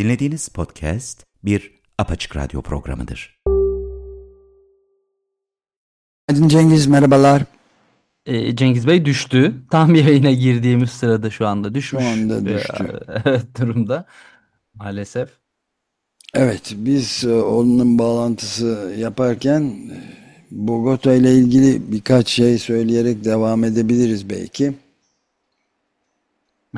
Dinlediğiniz podcast bir apaçık radyo programıdır. Günaydın Cengiz merhabalar. Ee, Cengiz Bey düştü. Tam yayına girdiğimiz sırada şu anda düşmüş. Şu anda bir, düştü. Evet durumda. Maalesef. Evet biz e, onun bağlantısı yaparken e, Bogota ile ilgili birkaç şey söyleyerek devam edebiliriz belki.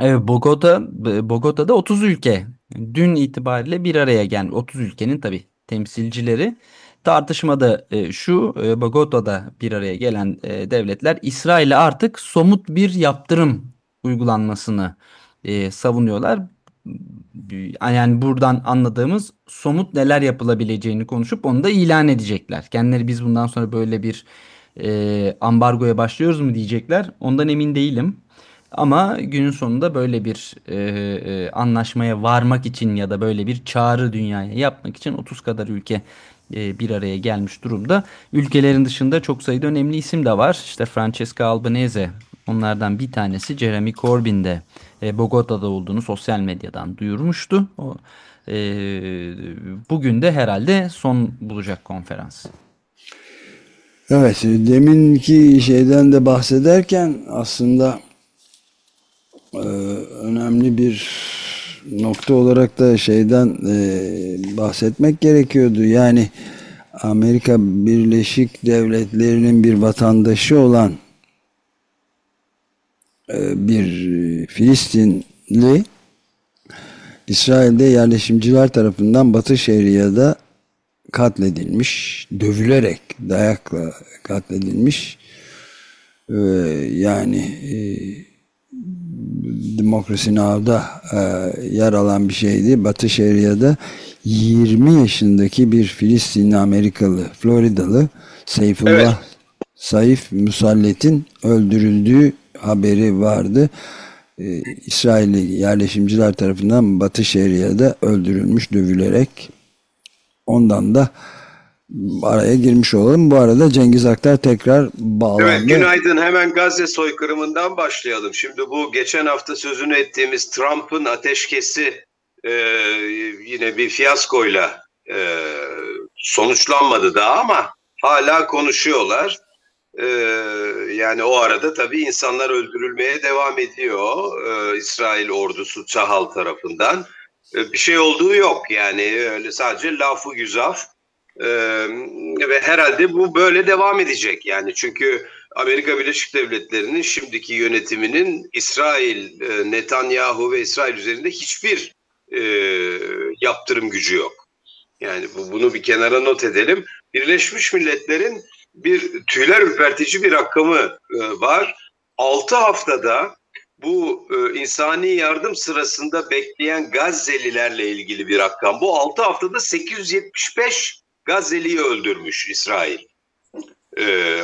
Evet Bogota Bogota'da 30 ülke dün itibariyle bir araya geldi. 30 ülkenin tabii temsilcileri tartışmada e, şu e, Bogota'da bir araya gelen e, devletler İsrail'e artık somut bir yaptırım uygulanmasını e, savunuyorlar. Yani buradan anladığımız somut neler yapılabileceğini konuşup onu da ilan edecekler. Kendileri biz bundan sonra böyle bir e, ambargoya başlıyoruz mu diyecekler. Ondan emin değilim. Ama günün sonunda böyle bir e, e, anlaşmaya varmak için ya da böyle bir çağrı dünyaya yapmak için 30 kadar ülke e, bir araya gelmiş durumda. Ülkelerin dışında çok sayıda önemli isim de var. İşte Francesca Albanese onlardan bir tanesi Jeremy Corbyn de e, Bogota'da olduğunu sosyal medyadan duyurmuştu. O, e, bugün de herhalde son bulacak konferans. Evet deminki şeyden de bahsederken aslında e, önemli bir nokta olarak da şeyden e, bahsetmek gerekiyordu. Yani Amerika Birleşik Devletleri'nin bir vatandaşı olan e, bir Filistinli İsrail'de yerleşimciler tarafından Batı Şeria'da katledilmiş, dövülerek, dayakla katledilmiş. Ee, yani e, Demokrasi Now'da e, yer alan bir şeydi. Batı Şeria'da 20 yaşındaki bir Filistinli Amerikalı, Floridalı Seyfullah evet. Saif Musallet'in öldürüldüğü haberi vardı. Ee, İsrailli yerleşimciler tarafından Batı Şeria'da öldürülmüş, dövülerek. Ondan da araya girmiş olalım. Bu arada Cengiz Aktar tekrar bağlandı. Evet, günaydın. Hemen Gazze soykırımından başlayalım. Şimdi bu geçen hafta sözünü ettiğimiz Trump'ın ateşkesi e, yine bir fiyaskoyla e, sonuçlanmadı daha ama hala konuşuyorlar. E, yani o arada tabii insanlar öldürülmeye devam ediyor. E, İsrail ordusu Çahal tarafından. E, bir şey olduğu yok yani öyle sadece lafı güzaf ve herhalde bu böyle devam edecek yani çünkü Amerika Birleşik Devletleri'nin şimdiki yönetiminin İsrail, Netanyahu ve İsrail üzerinde hiçbir e, yaptırım gücü yok. Yani bu, bunu bir kenara not edelim. Birleşmiş Milletler'in bir tüyler ürpertici bir rakamı e, var. 6 haftada bu e, insani yardım sırasında bekleyen Gazze'lilerle ilgili bir rakam. Bu 6 haftada 875 Gazze'liyi öldürmüş İsrail. Ee,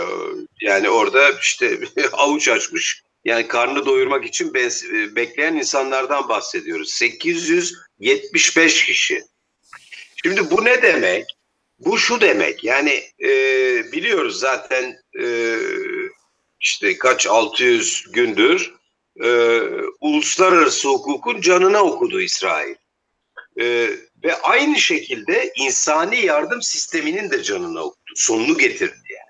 yani orada işte avuç açmış yani karnını doyurmak için e, bekleyen insanlardan bahsediyoruz. 875 kişi. Şimdi bu ne demek? Bu şu demek yani e, biliyoruz zaten e, işte kaç 600 gündür e, uluslararası hukukun canına okudu İsrail. E, ve aynı şekilde insani yardım sisteminin de canına okudu. Sonunu getirdi yani.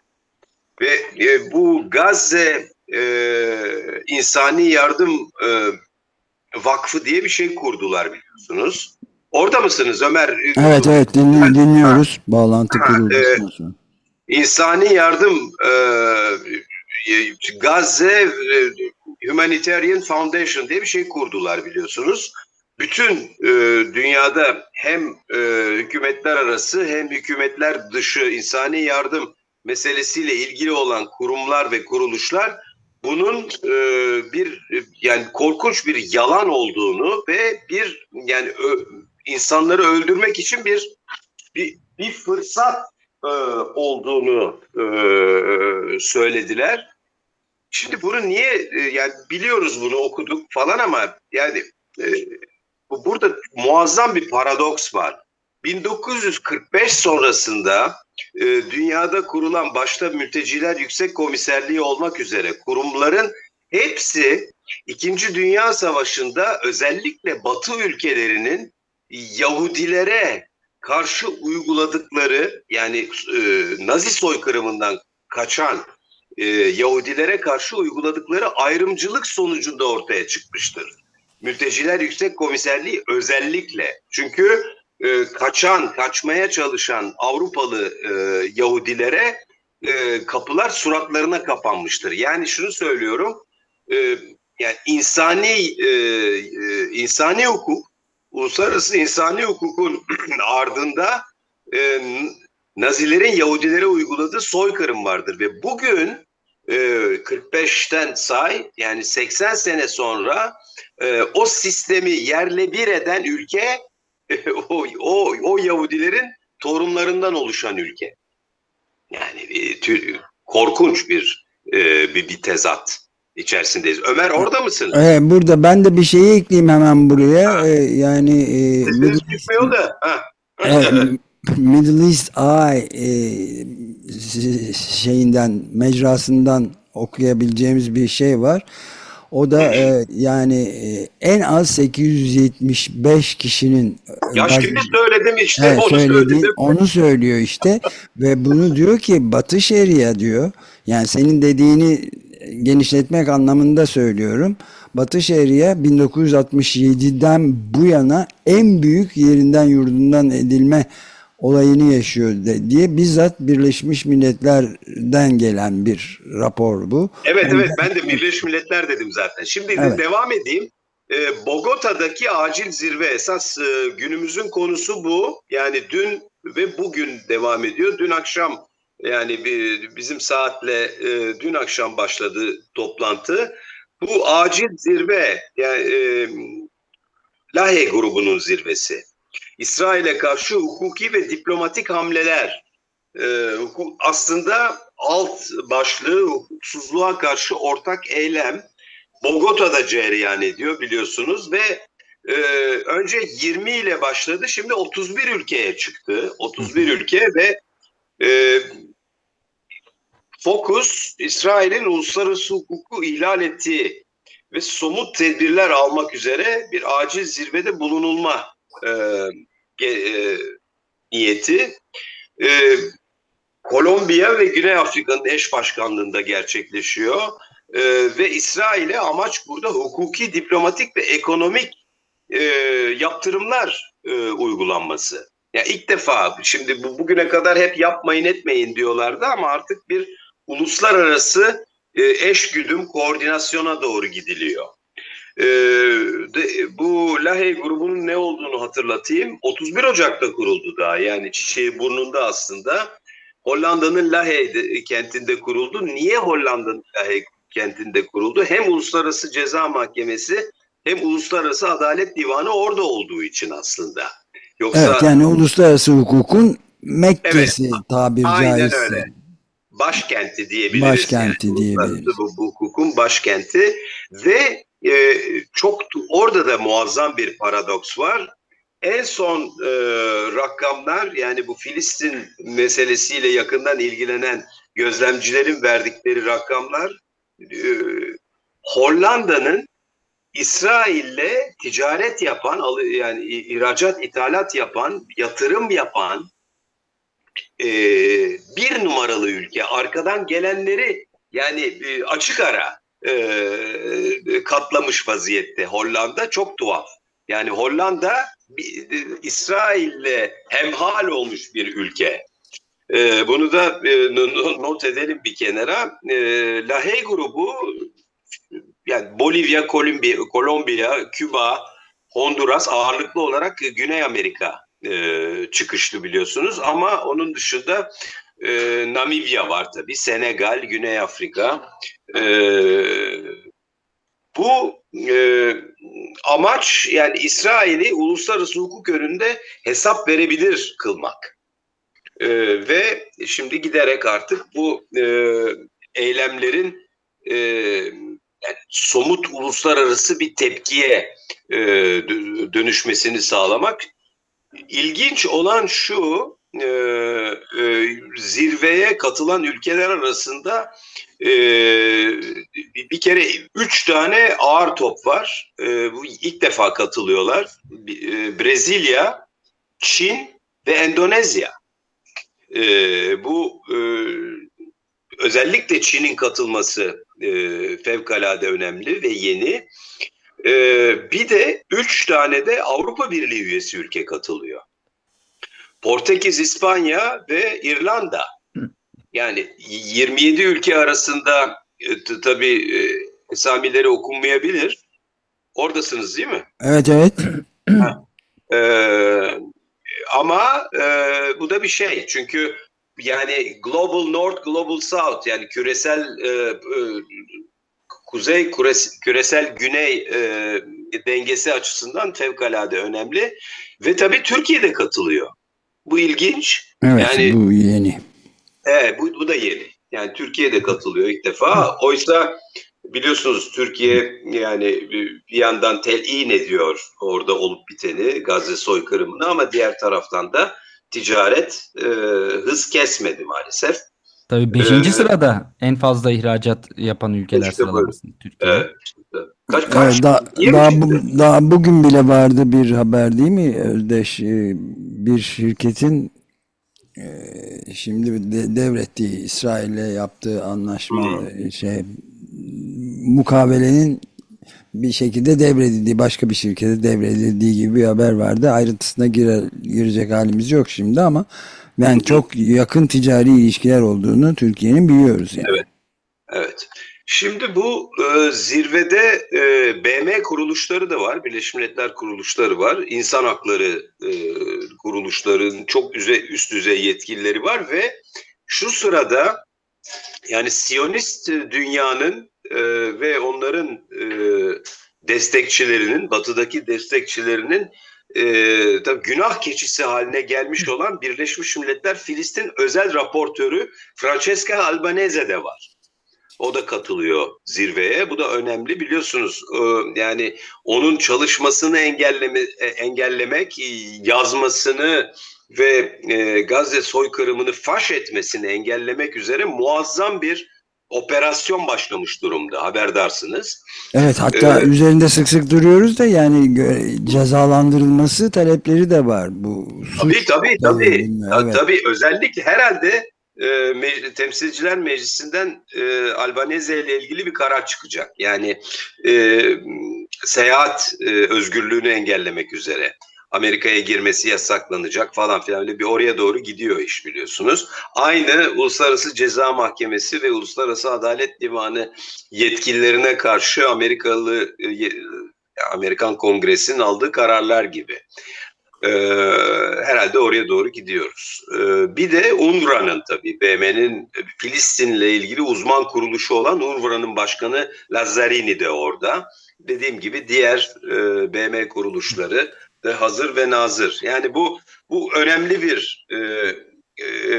Ve e, bu Gazze e, İnsani Yardım e, Vakfı diye bir şey kurdular biliyorsunuz. Orada mısınız Ömer? Evet evet dinli, dinliyoruz. Bağlantı kuruldu. E, İnsani Yardım e, Gazze e, Humanitarian Foundation diye bir şey kurdular biliyorsunuz bütün e, dünyada hem e, hükümetler arası hem hükümetler dışı insani yardım meselesiyle ilgili olan kurumlar ve kuruluşlar bunun e, bir yani korkunç bir yalan olduğunu ve bir yani ö, insanları öldürmek için bir bir, bir fırsat e, olduğunu e, söylediler. Şimdi bunu niye e, yani biliyoruz bunu okuduk falan ama yani e, burada muazzam bir paradoks var. 1945 sonrasında e, dünyada kurulan başta mülteciler yüksek komiserliği olmak üzere kurumların hepsi İkinci Dünya Savaşı'nda özellikle Batı ülkelerinin Yahudilere karşı uyguladıkları yani e, Nazi soykırımından kaçan e, Yahudilere karşı uyguladıkları ayrımcılık sonucunda ortaya çıkmıştır. Mülteciler Yüksek Komiserliği özellikle çünkü e, kaçan, kaçmaya çalışan Avrupalı e, Yahudilere e, kapılar suratlarına kapanmıştır. Yani şunu söylüyorum, e, yani insani e, e, insani hukuk, uluslararası insani hukukun ardında e, Nazilerin Yahudilere uyguladığı soykırım vardır ve bugün e, 45'ten say yani 80 sene sonra e, o sistemi yerle bir eden ülke o, o, o Yahudilerin torunlarından oluşan ülke. Yani e, tür, korkunç bir, e, bir bir tezat içerisindeyiz. Ömer orada mısın? Evet, burada ben de bir şeyi ekleyeyim hemen buraya. Ee, yani e, Sesiniz çıkmıyor da. Ha. Evet, Middle East Eye e, şeyinden mecrasından okuyabileceğimiz bir şey var. O da e, yani e, en az 875 kişinin Ya baş- şimdi söyledim işte Evet, onu söyledi, söyledim. onu söylüyor işte ve bunu diyor ki Batı Şeria diyor. Yani senin dediğini genişletmek anlamında söylüyorum. Batı Şeria 1967'den bu yana en büyük yerinden yurdundan edilme olayını yaşıyor de, diye bizzat Birleşmiş Milletler'den gelen bir rapor bu. Evet Yani- evet ben de Birleşmiş Milletler dedim zaten. Şimdi de Evet. devam edeyim. Ee, Bogota'daki acil zirve esas e, günümüzün konusu bu. Yani dün ve bugün devam ediyor. Dün akşam yani bir, bizim saatle e, dün akşam başladı toplantı. Bu acil zirve yani e, Lahe grubunun zirvesi. İsrail'e karşı hukuki ve diplomatik hamleler e, aslında alt başlığı hukuksuzluğa karşı ortak eylem Bogota'da cereyan ediyor biliyorsunuz ve e, önce 20 ile başladı şimdi 31 ülkeye çıktı. 31 ülke ve e, fokus İsrail'in uluslararası hukuku ihlal ettiği ve somut tedbirler almak üzere bir acil zirvede bulunulma e, e, niyeti. E, Kolombiya ve Güney Afrika'nın eş başkanlığında gerçekleşiyor. E, ve İsrail'e amaç burada hukuki, diplomatik ve ekonomik e, yaptırımlar e, uygulanması. Ya ilk defa şimdi bu bugüne kadar hep yapmayın etmeyin diyorlardı ama artık bir uluslararası e, eşgüdüm koordinasyona doğru gidiliyor. E, de, bu Lahey grubunun ne olduğunu hatırlatayım. 31 Ocak'ta kuruldu daha yani çiçeği burnunda aslında. Hollanda'nın Lahey de- kentinde kuruldu. Niye Hollanda'nın Lahey kentinde kuruldu? Hem Uluslararası Ceza Mahkemesi hem Uluslararası Adalet Divanı orada olduğu için aslında. Yoksa Evet yani uluslararası hukukun Mekke'si tabir Aynen caizse. öyle. başkenti diyebiliriz. Başkenti yani. diyebiliriz. Bu, bu hukukun başkenti ve e, çok orada da muazzam bir paradoks var. En son e, rakamlar yani bu Filistin meselesiyle yakından ilgilenen gözlemcilerin verdikleri rakamlar e, Hollanda'nın İsrail'le ticaret yapan yani ihracat ithalat yapan yatırım yapan e, bir numaralı ülke arkadan gelenleri yani e, açık ara e, e, katlamış vaziyette Hollanda çok tuhaf. Yani Hollanda e, İsrail'le hemhal olmuş bir ülke. E, bunu da e, no- not edelim bir kenara. E, Lahey grubu yani Bolivya, Kolombiya, Kolombiya, Küba, Honduras ağırlıklı olarak Güney Amerika e, çıkışlı biliyorsunuz ama onun dışında e, Namibya var tabii, Senegal, Güney Afrika. E, bu e, amaç yani İsrail'i uluslararası hukuk önünde hesap verebilir kılmak. E, ve şimdi giderek artık bu e, eylemlerin e, yani somut uluslararası bir tepkiye e, dö- dönüşmesini sağlamak. İlginç olan şu, e, e, zirveye katılan ülkeler arasında e, bir kere üç tane ağır top var. E, bu ilk defa katılıyorlar. E, Brezilya, Çin ve Endonezya. E, bu e, özellikle Çin'in katılması e, fevkalade önemli ve yeni. E, bir de üç tane de Avrupa Birliği üyesi ülke katılıyor. Portekiz, İspanya ve İrlanda. Yani 27 ülke arasında e, tabii e, esamileri okunmayabilir. Oradasınız değil mi? Evet evet. e, ama e, bu da bir şey. Çünkü yani Global North, Global South yani küresel e, e, kuzey, küresel güney e, dengesi açısından fevkalade önemli. Ve tabii Türkiye de katılıyor. Bu ilginç. Evet yani, bu yeni. Evet bu, bu da yeni. Yani Türkiye de katılıyor ilk defa. Oysa biliyorsunuz Türkiye yani bir yandan telin ediyor orada olup biteni Gazze soykırımını ama diğer taraftan da ticaret e, hız kesmedi maalesef. Tabii 5. Ee, sırada en fazla ihracat yapan ülkeler işte sıralamasında Türkiye. Evet. Kaç, kaç, evet, da, daha, bu, daha bugün bile vardı bir haber değil mi Özdeş? E, bir şirketin e, şimdi devrettiği İsrail'le yaptığı anlaşma hmm. şey mukavelenin bir şekilde devredildiği başka bir şirkete devredildiği gibi bir haber vardı. Ayrıntısına girer, girecek halimiz yok şimdi ama yani çok yakın ticari ilişkiler olduğunu Türkiye'nin biliyoruz yani. Evet. Evet. Şimdi bu e, zirvede e, BM kuruluşları da var, Birleşmiş Milletler kuruluşları var, insan hakları e, kuruluşların çok üze, üst düzey yetkilileri var ve şu sırada yani Siyonist dünyanın e, ve onların e, destekçilerinin, batıdaki destekçilerinin e, tabii günah keçisi haline gelmiş olan Birleşmiş Milletler Filistin özel raportörü Francesca Albanese de var. O da katılıyor zirveye. Bu da önemli biliyorsunuz. E, yani onun çalışmasını engelleme, e, engellemek, yazmasını ve e, Gazze soykırımını faş etmesini engellemek üzere muazzam bir operasyon başlamış durumda haberdarsınız. Evet hatta ee, üzerinde sık sık duruyoruz da yani cezalandırılması talepleri de var bu. Tabii tabii tabii. Evet. Tabii özellikle herhalde e, Me Temsilciler Meclisi'nden e, Albanese ile ilgili bir karar çıkacak. Yani e, seyahat e, özgürlüğünü engellemek üzere. Amerika'ya girmesi yasaklanacak falan filan bir oraya doğru gidiyor iş biliyorsunuz. Aynı Uluslararası Ceza Mahkemesi ve Uluslararası Adalet Divanı yetkililerine karşı Amerikalı e, Amerikan Kongresi'nin aldığı kararlar gibi. Ee, herhalde oraya doğru gidiyoruz. Ee, bir de UNRWA'nın tabii BM'nin Filistin'le ilgili uzman kuruluşu olan UNRWA'nın başkanı Lazzarini de orada. Dediğim gibi diğer e, BM kuruluşları de hazır ve nazır. Yani bu bu önemli bir e, e,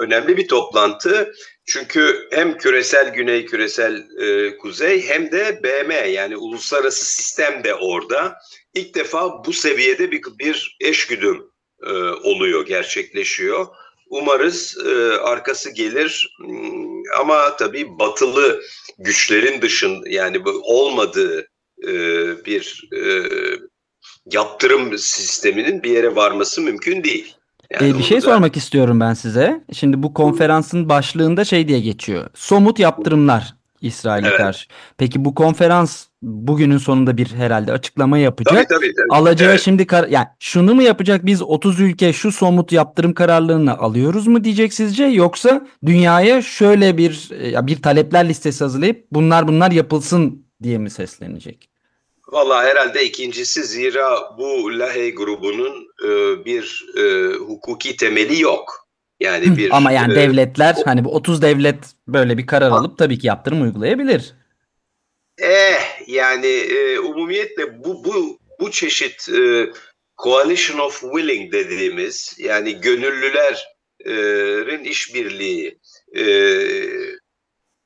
önemli bir toplantı. Çünkü hem küresel güney, küresel e, kuzey hem de BM yani uluslararası sistem de orada. İlk defa bu seviyede bir, bir eşgüdüm e, oluyor, gerçekleşiyor. Umarız e, arkası gelir hmm, ama tabii batılı güçlerin dışında yani bu olmadığı e, bir e, yaptırım sisteminin bir yere varması mümkün değil. Yani ee, bir şey da... sormak istiyorum ben size. Şimdi bu konferansın başlığında şey diye geçiyor. Somut yaptırımlar İsrail'e evet. karşı. Peki bu konferans bugünün sonunda bir herhalde açıklama yapacak. Tabii, tabii, tabii. Alacağı evet. şimdi kar yani şunu mu yapacak biz 30 ülke şu somut yaptırım kararlarını alıyoruz mu diyecek sizce yoksa dünyaya şöyle bir ya bir talepler listesi hazırlayıp bunlar bunlar yapılsın diye mi seslenecek? Valla herhalde ikincisi zira bu Lahey grubunun e, bir e, hukuki temeli yok. Yani bir Ama yani e, devletler o, hani bu 30 devlet böyle bir karar alıp tabii ki yaptırım uygulayabilir. Eh yani e, umumiyetle bu bu bu çeşit e, coalition of willing dediğimiz yani gönüllülerin işbirliği e,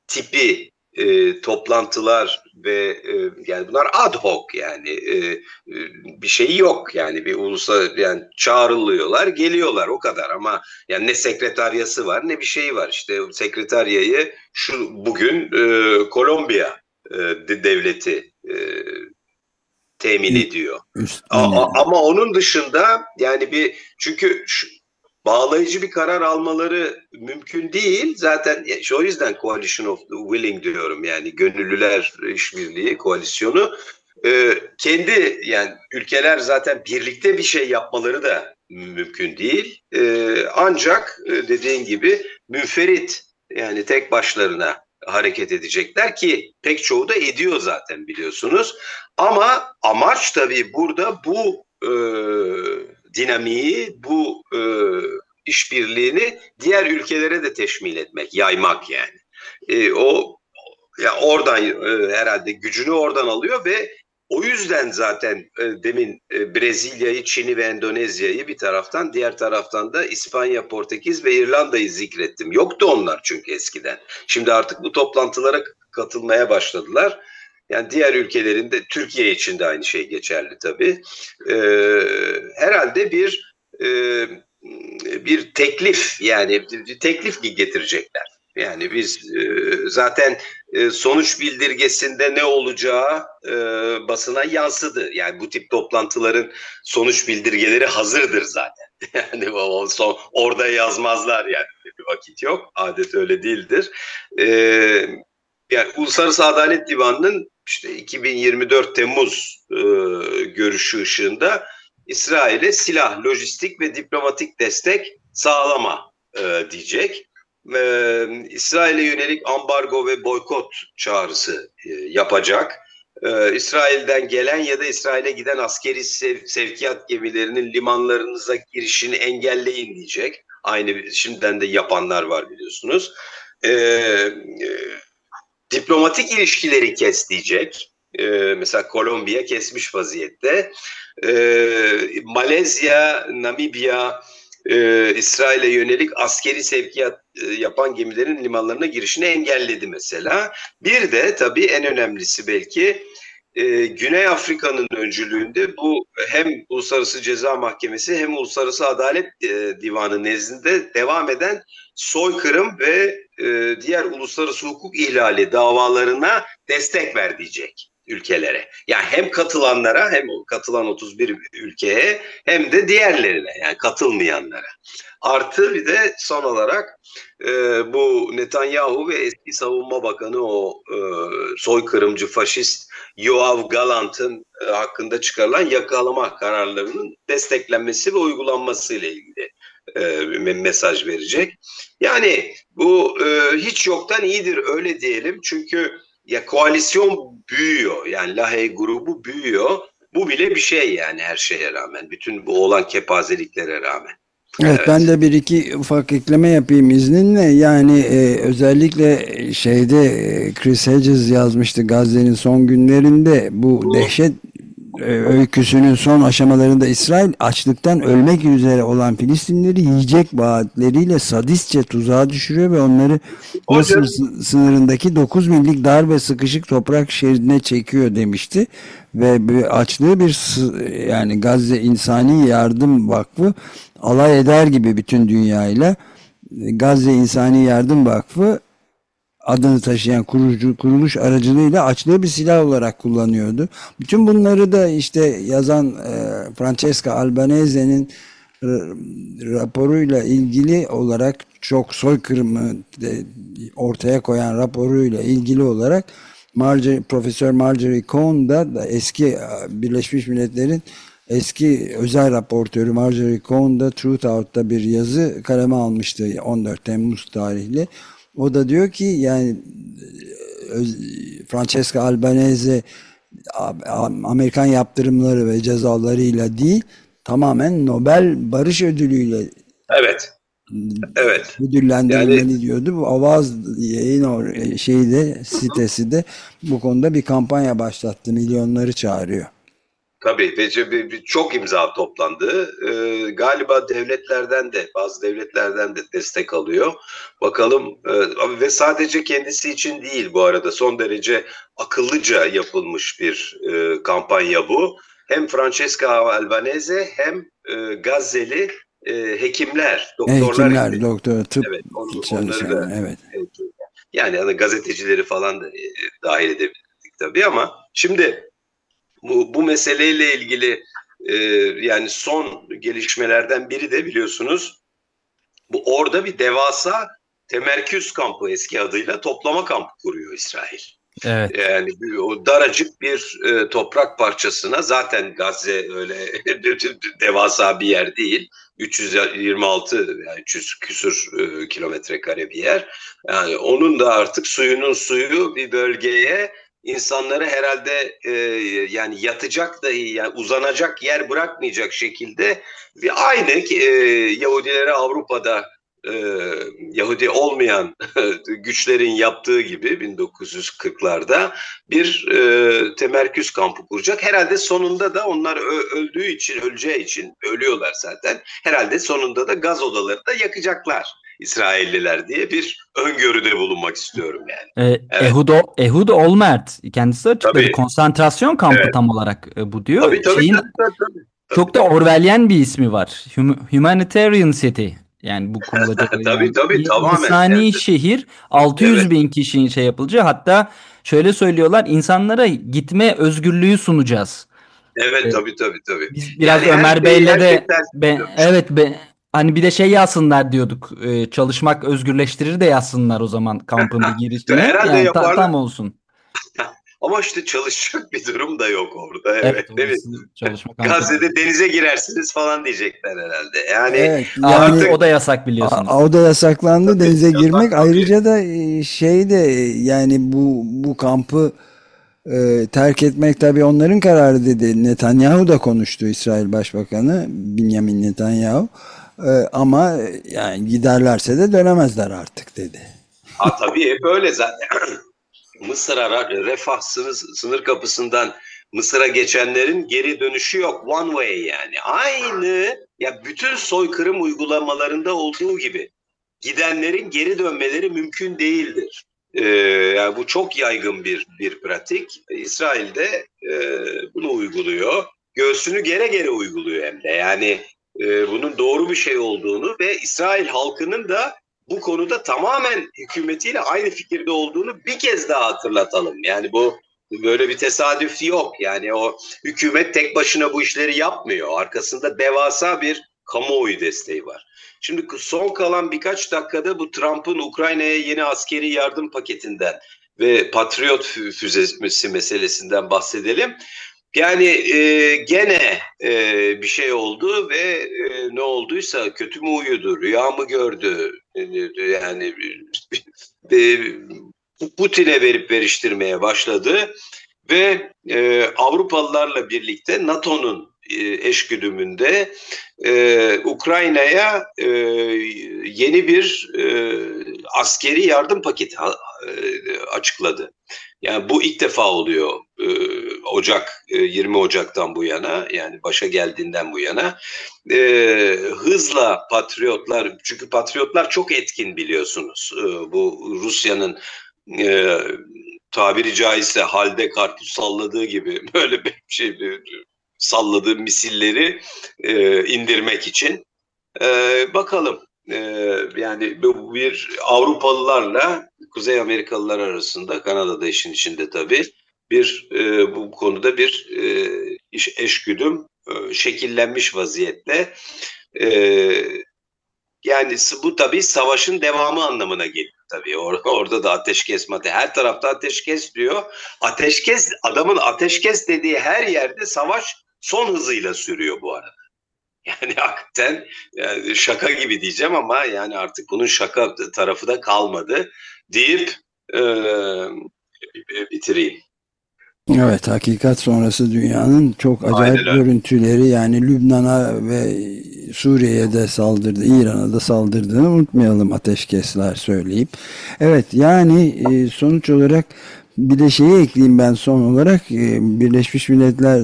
tipi e, toplantılar ve e, yani bunlar ad hoc yani e, e, bir şey yok yani. Bir ulusa yani çağrılıyorlar geliyorlar o kadar ama yani ne sekreteryası var ne bir şey var. İşte sekreteryayı şu bugün e, Kolombiya e, devleti e, temin ediyor. ama onun dışında yani bir çünkü şu, bağlayıcı bir karar almaları mümkün değil. Zaten o yüzden Coalition of the Willing diyorum yani gönüllüler işbirliği koalisyonu. Ee, kendi yani ülkeler zaten birlikte bir şey yapmaları da mümkün değil. Ee, ancak e, dediğin gibi münferit yani tek başlarına hareket edecekler ki pek çoğu da ediyor zaten biliyorsunuz. Ama amaç tabii burada bu e, dinamiği, bu e, işbirliğini diğer ülkelere de teşmil etmek, yaymak yani. E, o ya oradan e, herhalde gücünü oradan alıyor ve o yüzden zaten e, demin e, Brezilya'yı, Çin'i ve Endonezya'yı bir taraftan, diğer taraftan da İspanya, Portekiz ve İrlanda'yı zikrettim. Yoktu onlar çünkü eskiden. Şimdi artık bu toplantılara katılmaya başladılar. Yani diğer ülkelerinde, Türkiye için de aynı şey geçerli tabii. E, herhalde bir e, bir teklif yani bir teklif getirecekler. Yani biz e, zaten e, sonuç bildirgesinde ne olacağı e, basına yansıdı. Yani bu tip toplantıların sonuç bildirgeleri hazırdır zaten. Yani o son, orada yazmazlar yani bir vakit yok. Adet öyle değildir. E, yani Uluslararası Adalet Divanı'nın işte 2024 Temmuz e, görüşü ışığında İsrail'e silah, lojistik ve diplomatik destek sağlama e, diyecek. E, İsrail'e yönelik ambargo ve boykot çağrısı e, yapacak. E, İsrail'den gelen ya da İsrail'e giden askeri sev, sevkiyat gemilerinin limanlarınıza girişini engelleyin diyecek. Aynı şimdiden de yapanlar var biliyorsunuz. E, e, diplomatik ilişkileri kes diyecek. E, mesela Kolombiya kesmiş vaziyette. E, Malezya, Namibya, e, İsrail'e yönelik askeri sevkiyat e, yapan gemilerin limanlarına girişini engelledi mesela. Bir de tabii en önemlisi belki e, Güney Afrika'nın öncülüğünde bu hem Uluslararası Ceza Mahkemesi hem Uluslararası Adalet e, Divanı nezdinde devam eden soykırım ve e, diğer uluslararası hukuk ihlali davalarına destek ver diyecek ülkelere. Yani hem katılanlara hem katılan 31 ülkeye hem de diğerlerine yani katılmayanlara. Artı bir de son olarak e, bu Netanyahu ve eski savunma bakanı o e, soykırımcı faşist Yoav Galant'ın e, hakkında çıkarılan yakalama kararlarının desteklenmesi ve uygulanması ile ilgili e, mesaj verecek. Yani bu e, hiç yoktan iyidir öyle diyelim çünkü ya koalisyon büyüyor. Yani Lahey grubu büyüyor. Bu bile bir şey yani her şeye rağmen. Bütün bu olan kepazeliklere rağmen. Evet, evet ben de bir iki ufak ekleme yapayım izninle. Yani e, özellikle şeyde e, Chris Hedges yazmıştı Gazze'nin son günlerinde bu dehşet öyküsünün son aşamalarında İsrail açlıktan ölmek üzere olan Filistinleri yiyecek vaatleriyle sadistçe tuzağa düşürüyor ve onları Mısır sınırındaki 9 millik dar ve sıkışık toprak şeridine çekiyor demişti. Ve bir açlığı bir yani Gazze İnsani Yardım Vakfı alay eder gibi bütün dünyayla Gazze İnsani Yardım Vakfı adını taşıyan kurucu, kuruluş aracılığıyla açlığı bir silah olarak kullanıyordu. Bütün bunları da işte yazan e, Francesca Albanese'nin raporuyla ilgili olarak çok soykırımı ortaya koyan raporuyla ilgili olarak Marjorie, Profesör Marjorie Cohn da, da eski e, Birleşmiş Milletler'in eski özel raportörü Marjorie Cohn da Truth Out'ta bir yazı kaleme almıştı 14 Temmuz tarihli. O da diyor ki yani Francesca Albanese Amerikan yaptırımları ve cezalarıyla değil tamamen Nobel Barış Ödülü'yle Evet. Evet. Ödüllendirilmeli yani, diyordu. Bu Avaz yayın şeyde sitesi de bu konuda bir kampanya başlattı. Milyonları çağırıyor. Tabii ve çok imza toplandı. Ee, galiba devletlerden de bazı devletlerden de destek alıyor. Bakalım e, ve sadece kendisi için değil bu arada son derece akıllıca yapılmış bir e, kampanya bu. Hem Francesca Albanese hem e, Gazze'li e, hekimler, doktorlar. Hekimler, doktor, tıp evet, on, onları da, evet. Yani hani gazetecileri falan da e, dahil edebilirdik tabii ama şimdi bu, bu meseleyle ilgili e, yani son gelişmelerden biri de biliyorsunuz bu orada bir devasa temerküz kampı eski adıyla toplama kampı kuruyor İsrail. Evet. Yani o daracık bir e, toprak parçasına zaten Gazze öyle devasa bir yer değil. 326 yani 300 küsur e, kilometre kare bir yer. Yani onun da artık suyunun suyu bir bölgeye insanları herhalde e, yani yatacak dahi yani uzanacak yer bırakmayacak şekilde bir aynı e, Yahudilere Avrupa'da e, Yahudi olmayan güçlerin yaptığı gibi 1940'larda bir e, temerküz kampı kuracak. Herhalde sonunda da onlar öldüğü için, öleceği için ölüyorlar zaten. Herhalde sonunda da gaz odaları da yakacaklar. İsrailliler diye bir öngörüde bulunmak istiyorum yani. Ee, evet. Ehud, Ehud Olmert kendisi açıkladı. Tabii. Konsantrasyon kampı evet. tam olarak e, bu diyor. Tabii tabii, Şeyin, tabii, tabii, tabii. Çok da Orwellian bir ismi var. Humanitarian City. Yani bu konulacak. tabii yani. tabii tamamen. İnsani evet. şehir 600 evet. bin kişinin şey yapılacağı hatta şöyle söylüyorlar insanlara gitme özgürlüğü sunacağız. Evet ee, tabii tabii tabii. Biz biraz yani Ömer Bey'le de ben, evet ben Hani bir de şey yazsınlar diyorduk. E, çalışmak özgürleştirir de yazsınlar o zaman kampın bir girişine. Herhalde yani, yaparlar. tam olsun. Ama işte çalışacak bir durum da yok orada. Evet, evet değil mi? Çalışmak Gazze'de denize girersiniz falan diyecekler herhalde. Yani, evet, yani artık o da yasak biliyorsunuz. A, o da yasaklandı denize girmek. Yasak, Ayrıca da e, şey de yani bu bu kampı e, terk etmek tabii onların kararı dedi. Netanyahu da konuştu İsrail Başbakanı Benjamin Netanyahu. Ee, ama yani giderlerse de dönemezler artık dedi. Ha tabii hep öyle zaten. Mısır'a refah sınır, sınır kapısından Mısır'a geçenlerin geri dönüşü yok. One way yani. Aynı ya bütün soykırım uygulamalarında olduğu gibi gidenlerin geri dönmeleri mümkün değildir. Ee, yani bu çok yaygın bir bir pratik. İsrail'de e, bunu uyguluyor. Göğsünü gere gere uyguluyor hem de. Yani e, bunun doğru bir şey olduğunu ve İsrail halkının da bu konuda tamamen hükümetiyle aynı fikirde olduğunu bir kez daha hatırlatalım. Yani bu böyle bir tesadüf yok. Yani o hükümet tek başına bu işleri yapmıyor. Arkasında devasa bir kamuoyu desteği var. Şimdi son kalan birkaç dakikada bu Trump'ın Ukrayna'ya yeni askeri yardım paketinden ve Patriot füzesi meselesinden bahsedelim. Yani e, gene e, bir şey oldu ve e, ne olduysa kötü mü uyudu, rüya mı gördü? E, yani e, Putin'e verip veriştirmeye başladı ve e, Avrupalılarla birlikte NATO'nun e, eşgüdümünde e, Ukrayna'ya e, yeni bir e, askeri yardım paketi e, açıkladı. Yani bu ilk defa oluyor e, Ocak e, 20 Ocak'tan bu yana yani başa geldiğinden bu yana e, hızla patriotlar çünkü patriotlar çok etkin biliyorsunuz e, bu Rusya'nın e, tabiri caizse halde karpuz salladığı gibi böyle bir şey salladığı misilleri e, indirmek için e, bakalım e, yani bir Avrupalılarla Kuzey Amerikalılar arasında Kanada'da işin içinde tabii bir e, bu konuda bir e, iş eşgüdüm e, şekillenmiş vaziyette. E, yani bu tabii savaşın devamı anlamına geliyor tabii. Or orada da ateşkes mate her tarafta ateşkes diyor. Ateşkes adamın ateşkes dediği her yerde savaş son hızıyla sürüyor bu arada. Yani hakikaten yani şaka gibi diyeceğim ama yani artık bunun şaka tarafı da kalmadı deyip e, bitireyim. Evet hakikat sonrası dünyanın çok acayip Aynen. görüntüleri yani Lübnan'a ve Suriye'ye de saldırdı, İran'a da saldırdığını unutmayalım ateşkesler söyleyip. Evet yani e, sonuç olarak bir de şeyi ekleyeyim ben son olarak e, Birleşmiş Milletler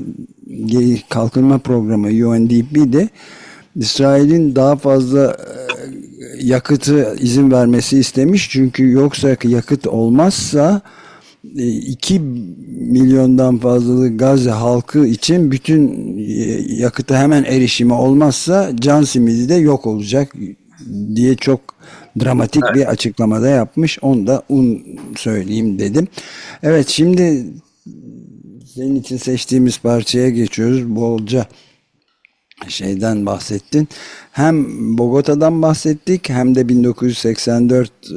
Kalkınma Programı UNDP de İsrail'in daha fazla e, yakıtı izin vermesi istemiş. Çünkü yoksa yakıt olmazsa 2 e, milyondan fazlalık Gazze halkı için bütün yakıta hemen erişimi olmazsa can simidi de yok olacak diye çok dramatik Evet. bir açıklamada yapmış. Onu da un söyleyeyim dedim. Evet şimdi senin için seçtiğimiz parçaya geçiyoruz. Bolca şeyden bahsettin. Hem Bogota'dan bahsettik hem de 1984 e,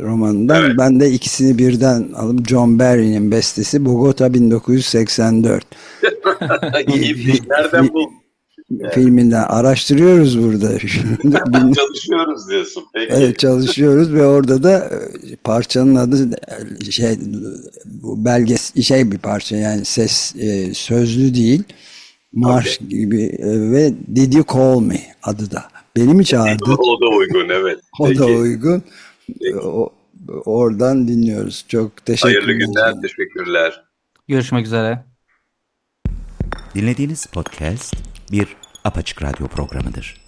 romanından. Evet. Ben de ikisini birden alıp John Barry'nin bestesi Bogota 1984 İyi, nereden bu? filminden araştırıyoruz burada. Çalışıyoruz diyorsun. Peki. Evet çalışıyoruz ve orada da e, parçanın adı e, şey bu belges şey bir parça yani ses e, sözlü değil marş gibi e, ve Did You Call Me adı da. Beni mi çağırdı? O da uygun evet. O Peki. da uygun. Peki. O, oradan dinliyoruz. Çok teşekkür Hayırlı ederim. günler, teşekkürler. Görüşmek üzere. Dinlediğiniz podcast bir apaçık radyo programıdır.